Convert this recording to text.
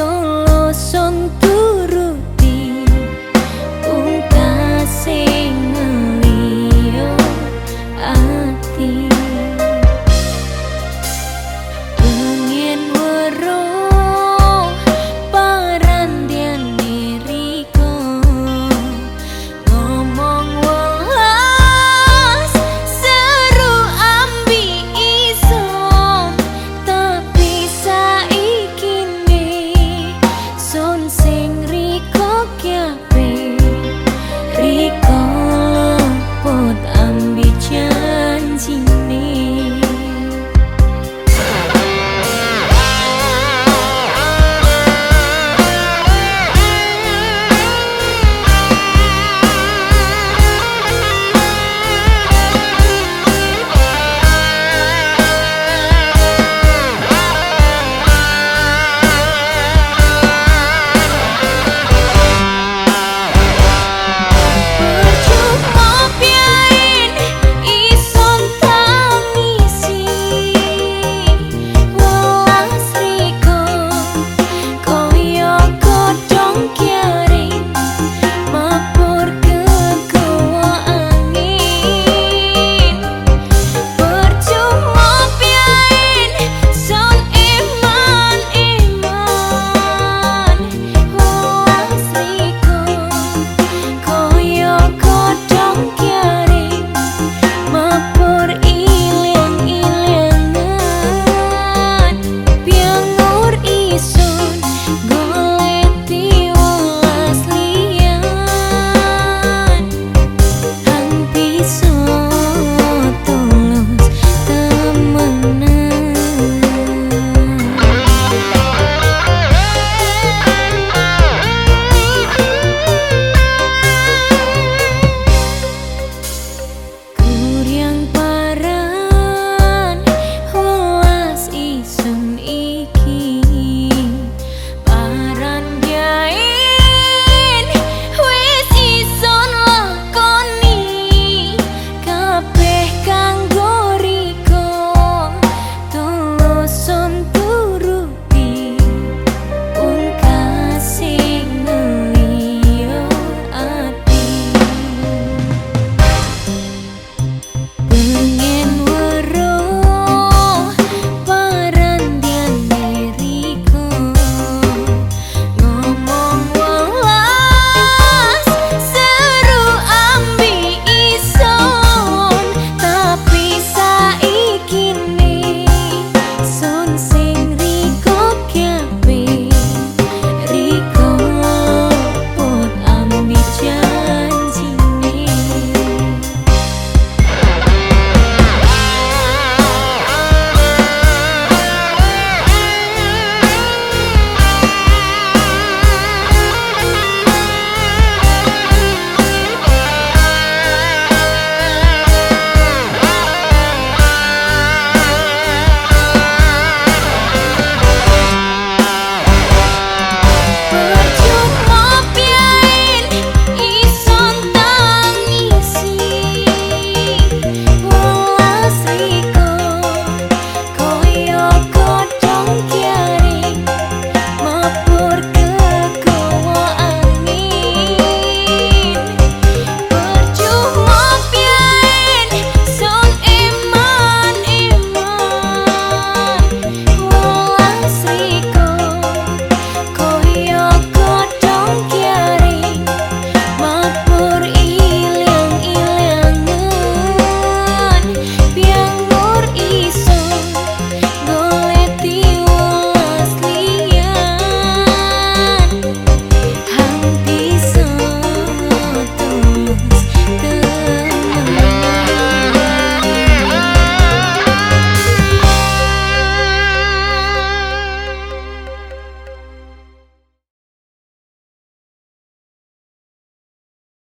don't sing rikok ya